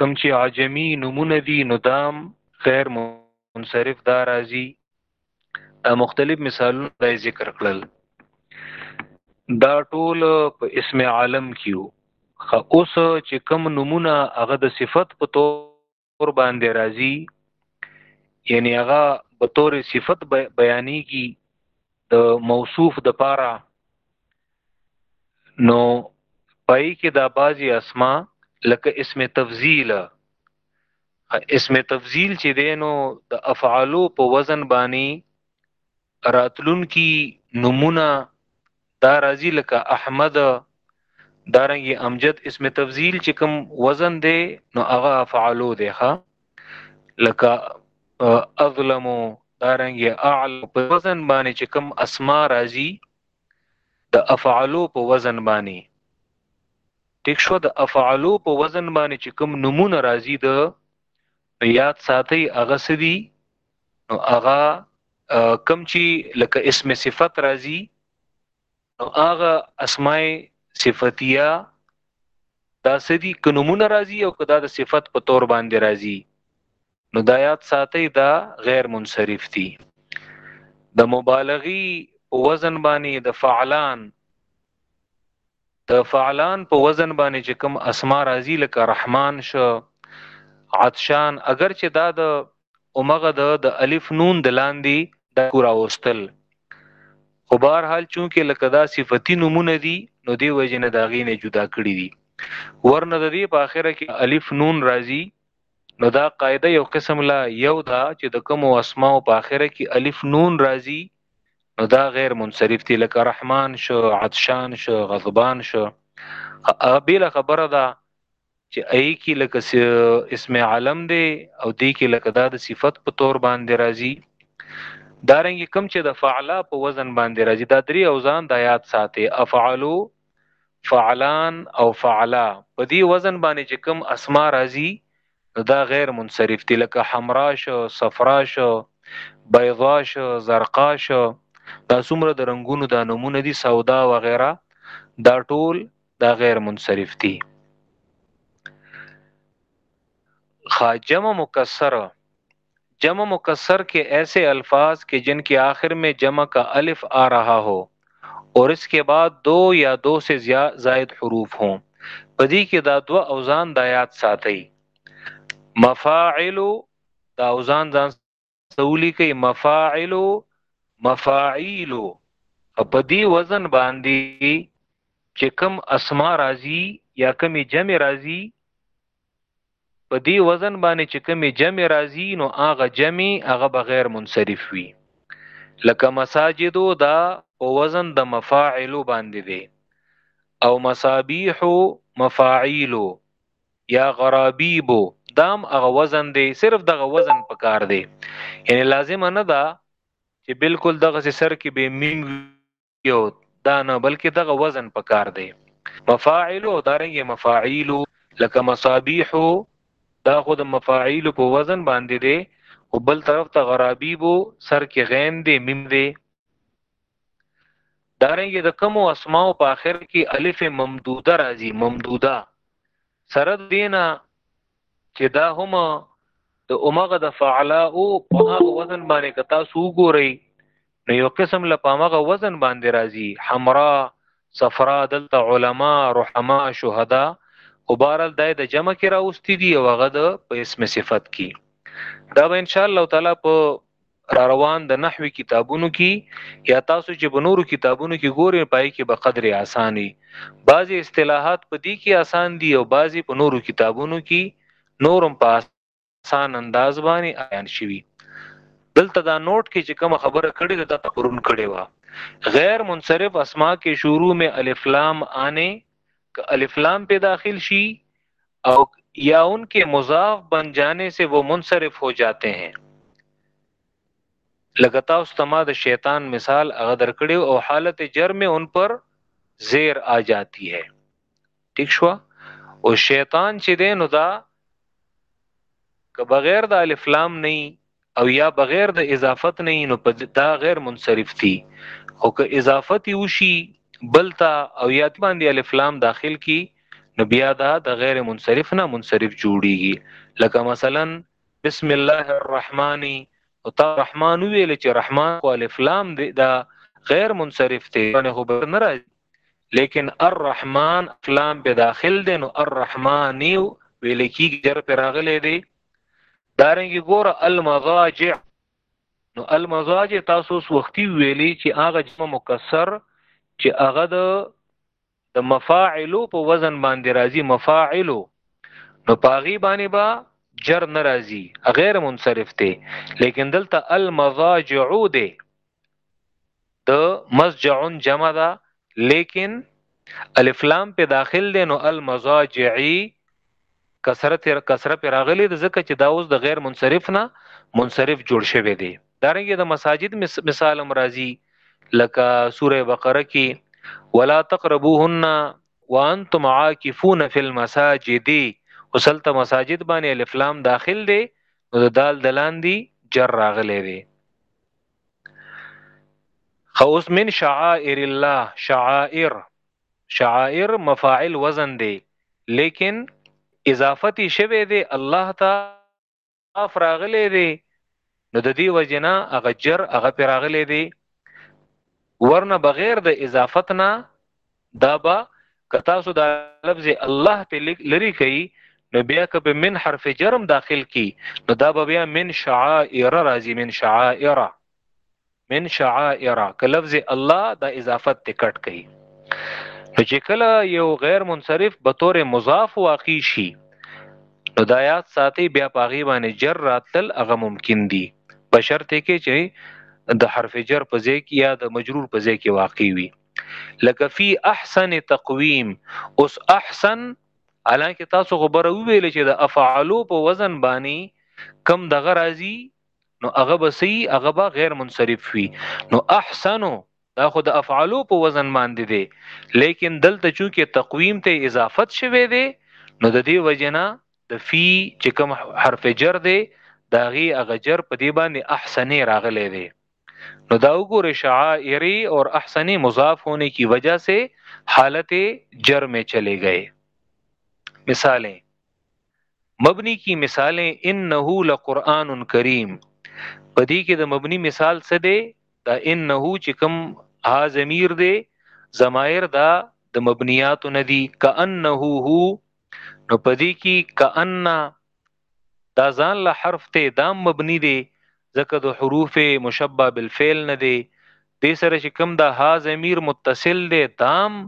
کم چې عجمی نمونه دي نو دام غیر منصرف دا راځي دا مختلف مثالونه دا ذکر کړل دا ټول په اسم عالم کیو خو اوس چې کم نمونه هغه د صفت په تو اور باندې راضی یعنی هغه به تور صفت بیانېږي د موصوف د پاره نو پای کې دا بازي اسما لکه اسم تفضیل اسم تفضیل چې دینو د افعالو په وزن باندې راتلون کی نمونه دا راځي لکه احمد دارنګي امجد اسم تفضیل چې کوم وزن دی نو هغه افعالو دی ښا لکه اظلم دارنګي اعل په وزن باندې چې کوم اسما راځي د افعالو په وزن باندې ټیک شو د افعالو په وزن باندې چې کوم نمونه راځي د یاد ساتي هغه سدي نو هغه کم چی لکه اسم صفت راځي نو هغه اسماء صفتیه دا سدي کنمونه راځي او کدا د صفت په تور باندې راځي نو دا یاد ساتي دا غیر منصرف دي د مبالغي په وزن باندې د فعلان د فعلان په وزن باندې چې کوم اسما راځي لکه رحمان شو عطشان اگر چې دا د اومغه د د الف نون د لاندې د کورا وستل خو بهر حال چونکه لکه دا صفتی نمونه دي نو دی وجه نه داغې نه جدا کړی دي ورنه د دې په اخره کې الف نون راځي نو دا قاعده یو قسم لا یو دا چې د کوم اسماء په اخره کې الف نون راځي نو دا غیر منصرف دي لکه رحمان شو عطشان شو غضبان شو هغه بیل خبره ده چې ای کی لکه اسم علم دی او دی کی لکه دا د صفت په تور باندې راځي دارنګ کم چې د فعلا په وزن باندې راځي دا درې اوزان د یاد ساتي افعلو فعلان او فعلا په دې وزن باندې چې کم اسما راځي دا غیر منصرف دي لکه حمرا شو صفرا شو بيضا شو زرقا شو دا څومره د رنگونو د نمونه دي سودا و غیره دا ټول دا غیر منصرف دي خاجم مکسر جمع مکسر کې ایسه الفاظ کې جن کې آخر مې جمع کا الف آ رها هو اور اس کې بعد دو یا دو سے زائد حروف هو پدی کې دا دو اوزان دایات ساتي مفاعل دا اوزان ځان سولی کوي مفاعل مفاعیل په دې وزن باندې چې کم اسما راضی یا کمی جمع راضی په دې وزن باندې چې کومې جمع راځي نو هغه جمع هغه بغیر منصرف وي لکه مساجدو دا په وزن د مفاعلو باندې دی او مصابيح مفاعيل یا غرابيب دام هغه وزن دی صرف دغه وزن پکار دی یعنی لازم نه ده چې بالکل دغه سر کې به میم یو دا نه بلکې دغه وزن پکار دی مفاعل او دارنګ مفاعیل لکه مصابيح دا خود مفاعیل په وزن باندې دی او بل طرف ته غرابیب سر کې غین دی میم دی دارنګ د کوم اسماء په اخر کې الف ممدوده راځي ممدوده سره دینا چې دا هم د اومغه د فعلا او په هغه وزن باندې کتا سو ګوري نو یو قسم له پامغه وزن باندې راځي حمرا صفرا دلته علما رحما شهدا او بارل دای د جمع کې راوستي دي او هغه د په اسم صفت کې دا به ان شاء الله تعالی په را روان د نحوی کتابونو کې یا تاسو چې په نورو کتابونو کې ګوري پای کې به قدر اساني بعضي اصطلاحات په دې کې اسان دي او بعضي په نورو کتابونو کې نورم په سان انداز باندې عیان شوی دلته دا نوٹ کې چې کوم خبره کړې ده تا پرون کړې و غیر منصرف اسماء کې شروع می الف لام آنے ک الف لام په داخل شي او یا ان کې مضاف بن جانے سے وہ منصرف ہو جاتے ہیں لګتا استما د شیطان مثال هغه درکړو او حالت جر میں ان پر زیر آ جاتی ہے ټیک شو او شیطان چې دی نو دا که بغیر د الف لام نه او یا بغیر د اضافت نه نو دا غیر منصرف دي او که اضافت وشي بلتا او یا باندې الف لام داخل کی نو بیا دا د غیر منصرف نه منصرف جوړیږي لکه مثلا بسم الله الرحمن او تا رحمان ویل چې رحمان او الف لام دی دا غیر منصرف دی نه هو بر ناراضي لیکن الرحمن افلام په داخل دی نو الرحمنی ویل کیږي جر پر راغلی دی دارنګي ګوره المضاجع نو المضاجع تاسو وختي ویلي چې هغه جمع مکسر چې هغه د د مفاعلو په وزن باندې راځي مفاعلو نو پاغي باندې با جر ناراضي غیر منصرف ته لیکن دلته المضاجع ده د مسجع جمع ده لیکن الف لام په داخل دی نو المزاجعی کثرت کثره پر راغلی د زکه چې دا اوس د غیر منصرف نه منصرف جوړ شوی دی دارنګه د مساجد مثال امراضی لکه سوره بقره کې ولا تقربوهن وانتم عاکفون فی المساجد وسلت مساجد باندې الف لام داخل دی نو د دال دلان دی جر راغلی دی خوس من شعائر الله شعائر شعائر مفاعل وزن دی لیکن اضافتی شوه دی الله ته افراغلی دی نو د دې وجنا هغه جر هغه پراغلی دی ورنه بغیر د اضافت نه دا با که تاسو دا لفظ الله په لری کوي نو بیا که په من حرف جرم داخل کی نو دا به بیا من شعائر راځي من شعائر من شعائر که لفظ الله دا اضافت ته کټ کوي نو چې کله یو غیر منصرف به تور مضاف واقع شي نو دا یاد ساتي بیا پاغي باندې جر راتل هغه ممکن دي بشرته کې چې د حرف جر په ځای کې یا د مجرور په ځای کې واقع وي لکه فی احسن تقویم اوس احسن الانکه تاسو خبره ویل چې د افعالو په وزن باندې کم دغه راځي نو هغه بسی هغه به غیر منصرف وي نو احسنو دا خو د افعالو په وزن باندې دی لیکن دلته چونکه تقویم ته اضافت شوه دی نو د دې وجنه د فی چې کوم حرف جر دی داغي هغه جر په دې باندې احسنې راغلي دی نو دا وګوره شعائری اور احسن مضاف ہونے کی وجہ سے حالت جر میں چلے گئے مثالیں مبنی کی مثالیں انه لقران کریم پدې کې د مبنی مثال څه دی دا انه چې کوم ها ضمیر دی ضمائر دا د مبنیات ندی کانه هو نو پدې کې کانه دا ځان له حرف ته دام مبني دی ځکه د حروف مشبه بالفعل نه دی دې سره چې کوم د ها ضمیر متصل دی دام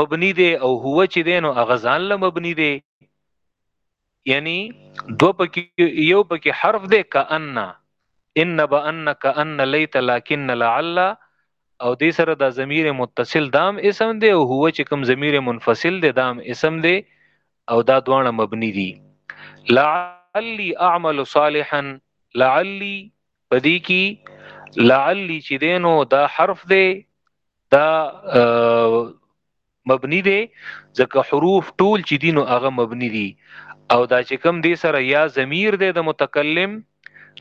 مبني دی او هو چې دی نو هغه ځان له مبني دی یعنی دو پکې یو پکې حرف دی کأن ان بأن کأن لیت لكن لعل او دې سره دا ضمیر متصل دام اسم دی او هو چې کوم ضمیر منفصل دی دام اسم دی او دا دواړه مبني دي لعلی اعمل صالحا لعلی پدې کې لعلی چې دینو دا حرف دی دا مبني دی ځکه حروف ټول چې دینو هغه مبني دي او دا چې کوم دی سره یا ضمیر دی د متکلم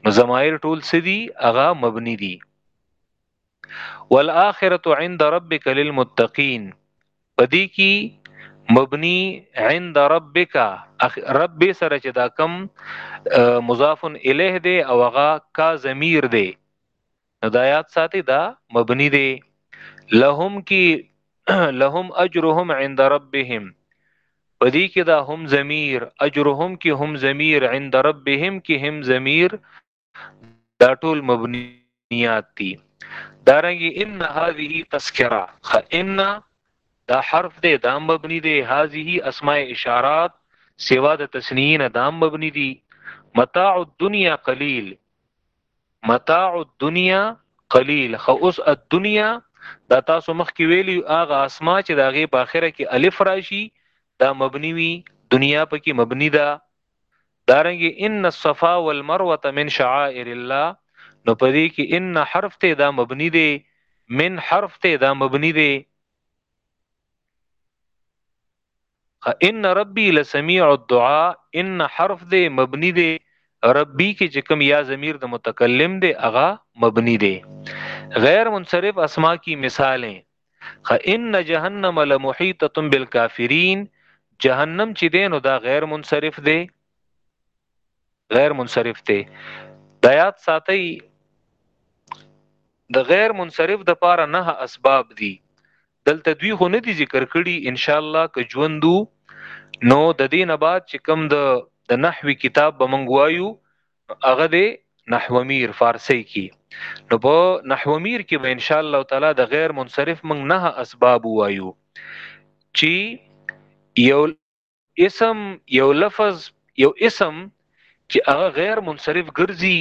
نو ضمائر ټول سدي هغه مبني دي والآخرة عند ربک للمتقین پدې کې مبني عند ربک رب سره چې دا کم مضاف الیه دی او هغه کا ضمیر دی نو دا یاد ساتي دا مبني دی لهم کی لهم اجرهم عند ربهم پدې کې دا هم ضمیر اجرهم کې هم ضمیر عند ربهم کې هم ضمیر دا ټول مبنيات دي دارنګي ان هذه تذکرہ فان دا حرف دی دا مبني دی هذه اسماء اشارات سوا د تسنین دا مبني دي متاع الدنيا قليل متاع الدنيا قليل خو اوس الدنيا دا تاسو مخ کې ویلی اغه اسما چې داغه په اخره کې الف راشي دا مبني وي دنیا پکې مبني ده دارنګي ان الصفا والمروه من شعائر الله نو پدې کې ان حرف ته دا مبني دی من حرف ته دا مبني دی ان ربي لسميع الدعاء ان حرف دی مبني دی ربي کې چې کوم یا ضمیر د متکلم دی هغه مبني دی غیر منصرف اسما کی مثال ہیں فان جهنم لمحيطه بالكافرين جهنم چې دینو دا غیر منصرف دی غیر منصرف دی د یاد ساتي د غیر منصرف د پاره نه اسباب دي دلته دوی خو نه دي ذکر کړي ان شاء الله که ژوندو نو د دې نه بعد چې کم د د نحوی کتاب به منګوایو هغه دی نحومیر فارسی کی نو په نحومیر کې به ان شاء الله تعالی د غیر منصرف موږ نه اسباب وایو چې یو اسم یو لفظ یو اسم چې هغه غیر منصرف ګرځي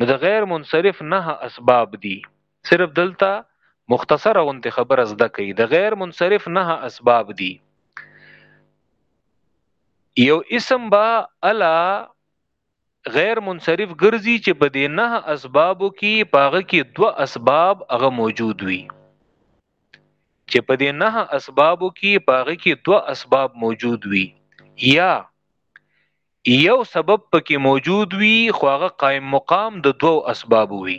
نو د غیر منصرف نه اسباب دي صرف دلته مختصره غونته خبره زده کوي د غیر منصرف نه اسباب دي یو اسم با الا غیر منصرف ګرځي چې په دې نه اسبابو کې پاغه کې دوه اسباب هغه موجود وي چې په دې نه اسبابو کې پاغه کې دوه اسباب موجود وي یا یو سبب پکې موجود وي خو هغه قائم مقام د دوو اسباب وي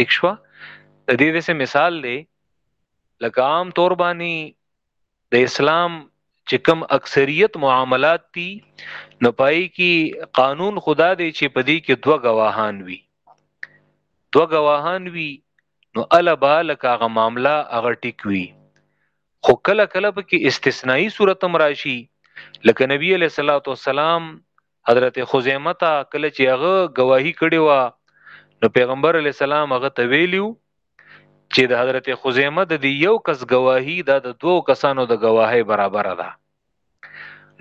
ټیک شو د دې دسه مثال دی لکه عام تور باندې د اسلام چې کوم اکثریت معاملات دي نو پای کې قانون خدا دی چې پدې کې دوه غواهان وي دوه غواهان وي نو الا بالک هغه معاملہ هغه ټیک وي خو کله کله په کې استثنایی صورت هم راشي لکه نبی علیہ الصلوۃ والسلام حضرت خزیمه ته کله چې هغه گواهی کړی و نو پیغمبر علی السلام هغه ته ویلیو چې د حضرت خزیمه د دی یو کس گواهی دا د دوو کسانو د گواهی برابر ده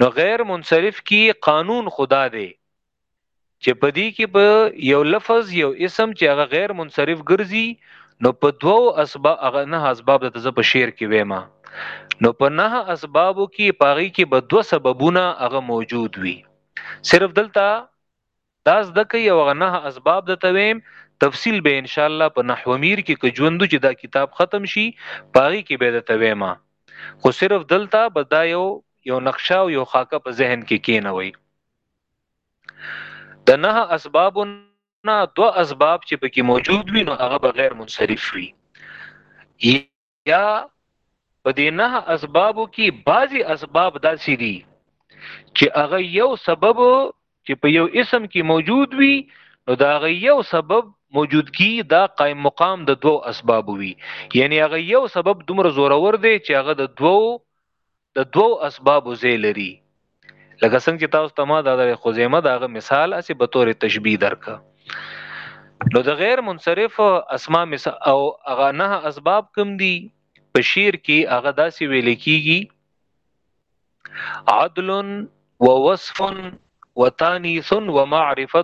نو غیر منصرف کی قانون خدا دی چې په دې کې په یو لفظ یو اسم چې هغه غیر منصرف ګرځي نو په دوو اسباب هغه نه اسباب د تزه په شعر کې وېما نو په نه اسبابو کې پاغي کې به دوه سببونه هغه موجود وي صرف دلته داس د کوي او نه اسباب د تویم تفصیل به ان شاء الله په نحو میر کې که ژوندو چې دا کتاب ختم شي پاغي کې به د تویما خو صرف دلته بدایو یو نقشه او یو خاکه په ذهن کې کینوي د نه اسباب نه دو اسباب چې پکې موجود وي نو هغه بغیر منصرف وي یا په دې نه اسبابو کې بعضی اسباب داسې دي چې هغه یو سبب چې په یو اسم کې موجود وي نو دا هغه یو سبب موجود کی دا قائم مقام د دوو اسباب وي یعنی هغه یو سبب دومره زورور دی چې هغه د دوو د دوو اسبابو ځای لري لکه څنګه چې تاسو ته ما د حضرت خزیمه دغه مثال اسی په تور تشبیه درک نو د غیر منصرف اسماء مثال او هغه نه اسباب کم دي په شعر کې هغه داسې ویل کیږي عدل ووصف وتانیث ومعرفه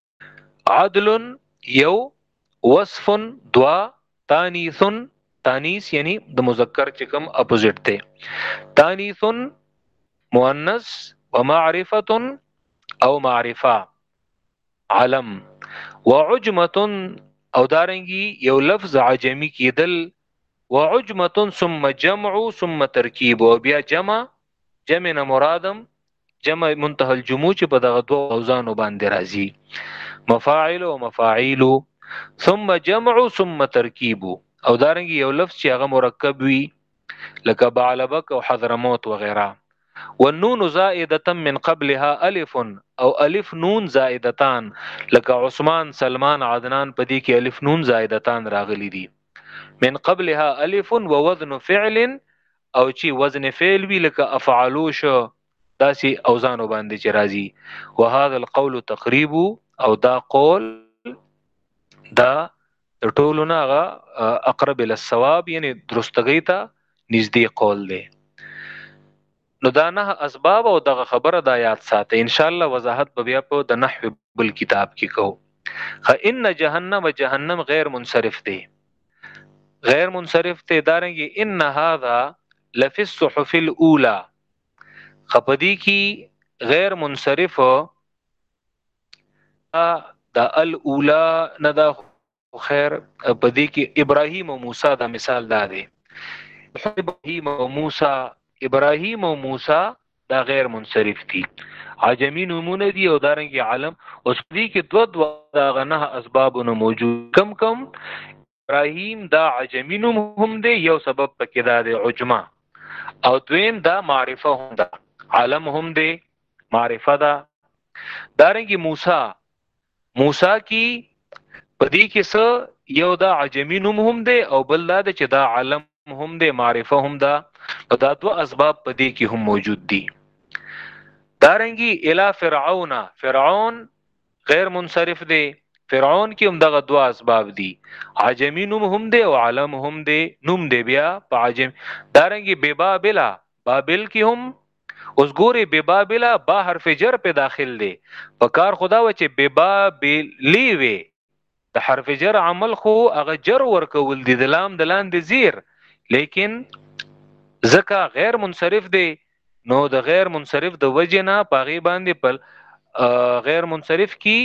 عدل یو وصف دوا تانیث تانیث یعنی د مذکر چې کوم اپوزیټ دی تانیث مؤنث ومعرفه او معرفه علم وعجمه او دارنګي یو لفظ عجمی کېدل وعجمه ثم جمع ثم ترکیب او بیا جمع جمع نه مرادم جمع منتهى الجموع چې په دغه دوه اوزانو باندې راځي مفاعل او مفاعیل ثم جمع ثم ترکیب او دارنګ یو لفظ چې هغه مرکب وي لکه بعلبک او حضرموت وغیرہ والنون زائده من قبلها الف او الف نون زائدتان لکه عثمان سلمان عدنان په دې کې الف نون زائدتان راغلي دي من قبلها الف ووزن فعل او چې وزن فعل وی لکه افعلو شو داسې اوزانو باندې چې راځي وهذا القول تقریب او دا قول دا د ټولو نه غا اقرب ال الثواب یعنی درستګی ته نږدې قول دی نو دا نه اسباب او دغه خبره دا یاد ساته ان شاء الله وضاحت به بیا په د نحو بل کتاب کې کو خ ان جهنم جهنم غیر منصرف دی غیر منصرف ته دارنګي ان هاذا لفی الصحف الاولى خپدی کی غیر منصرف دا الاولى نه دا خیر پدی کی ابراهیم او موسی دا مثال دا دی ابراهیم او موسی ابراهیم او موسی دا غیر منصرف دي عجمی نمونه دي او دارنګي عالم اوس دې کې دو دو دا غنه اسبابونه موجود کم کم ابراهیم دا عجمی نوم هم دی یو سبب پکې دا دی عجما او دویم دا معرفه هم ده عالم هم دی معرفه ده دارنګي موسی موسی کی پدی کې څه یو دا عجمی نوم هم دی او بل دا چې دا علم هم دی معرفه هم دا او دا دوه اسباب پدی کې هم موجود دي دارنګي الی فرعون فرعون غیر منصرف دی فرعون کې هم دغه دوه اسباب دي عجمی نوم هم دی او علم هم دی نوم دی بیا په عجم دارنګي ببابلا بابل کې هم اوس ګوري ببابل با حرف جر په داخل دی په کار خدا و چې ببابلی وي د حرف جر عمل خو هغه جر ورکول دي د لام د لاندې زیر لیکن زکا غیر منصرف دی نو د غیر منصرف د وجه نه پاغي باندې په غیر منصرف کی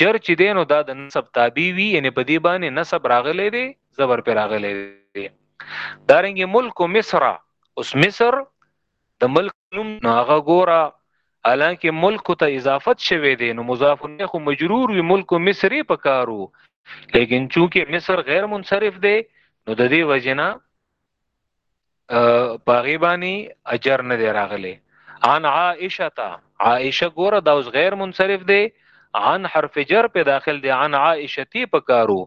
جر چې دی نو دا د نسب تابع وي یعنی په دې باندې نسب راغلی دی زبر پر راغلی دی دارنګ ملک مصر اوس مصر د ملک نوم نو هغه ګوره حالانکه ملک ته اضافت شوه دی نو مضاف الیه خو مجرور وی ملک مصری پکارو لیکن چونکه مصر غیر منصرف دی نو د دې وجنه پاغي باندې اجر نه دی راغلی عن عائشه تا عائشه ګوره دا اوس غیر منصرف دی عن حرف جر په داخل دی عن عائشه تی پکارو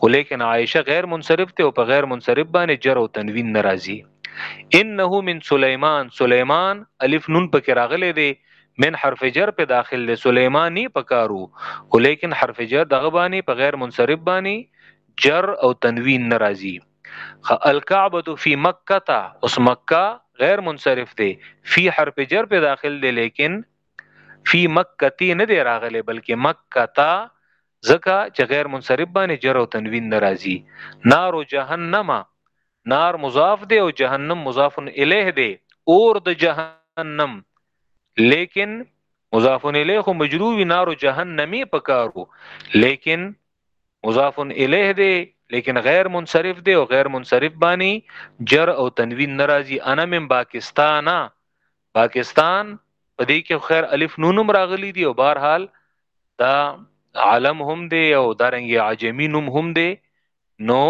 خو لیکن عائشه غیر منصرف ته او په غیر منصرف باندې جر او تنوین ناراضي انه من سليمان سليمان الف نون پکې راغلي دي من حرف جر په داخل له سليماني پکارو ولیکن حرف جر دغه باندې په غیر منصرف باندې جر او تنوین ناراضي الکعبه فی مکه تا اوس مکه غیر منصرف دی فی حرف جر په داخل دی لیکن فی مکه تی نه دی راغلی بلکې مکه تا زکه چې غیر منصرف باندې جر او تنوین ناراضی نار جهنم نار مضاف دی او جهنم مضاف الیه دی اور د جهنم لیکن مضاف الیه خو مجرور وی نار جهنمی پکارو لیکن مضاف الیه دی لیکن غیر منصرف دی او غیر منصرف بانی جر او تنوین ناراضی انا من پاکستان پاکستان پدې کې خیر الف نون هم راغلی دی او بهر حال دا عالم هم دی او دارنګ عجمی نوم هم دی نو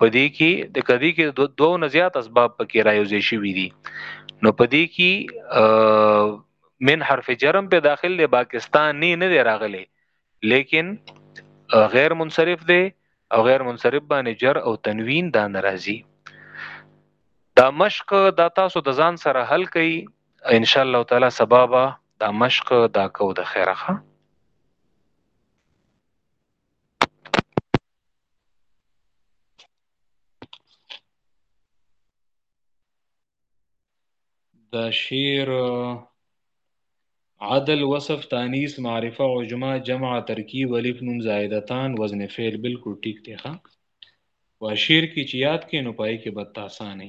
پدې کې د کدی کې دوه نه زیات اسباب پکې رايوځي شوی دي نو پدې کې من حرف جرم په داخل دی پاکستان نه نه راغلی لیکن غیر منصرف دی او غیر منصرف باندې جر او تنوین دا ناراضي دا مشق دا تاسو د ځان سره حل کړئ ان شاء الله تعالی سبب دا مشق دا کو د خیرخه دا شیر عدل وصف تانیس معرفه عجمه جمع ترکیب الف نون زائدتان وزن فعل بالکل ټیک دی ښا وا شیر کې چې یاد کې نو پای کې بد آسانه